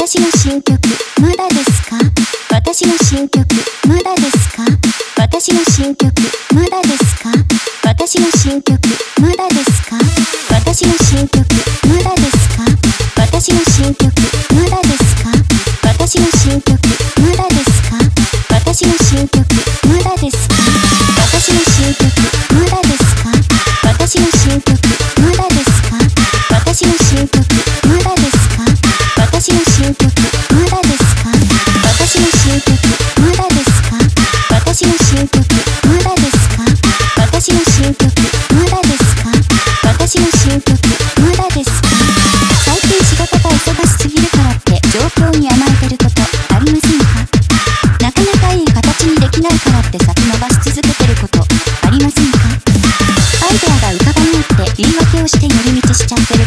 私の新曲、まだですか？私の新曲、まだですか？私の新曲、まだですか？私の新曲、まだですか？私の新曲、まだですか？私の新曲、まだですか？私の新曲、まだですか？私の新曲、まだですか？して寄り道しちゃって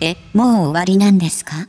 え、もう終わりなんですか？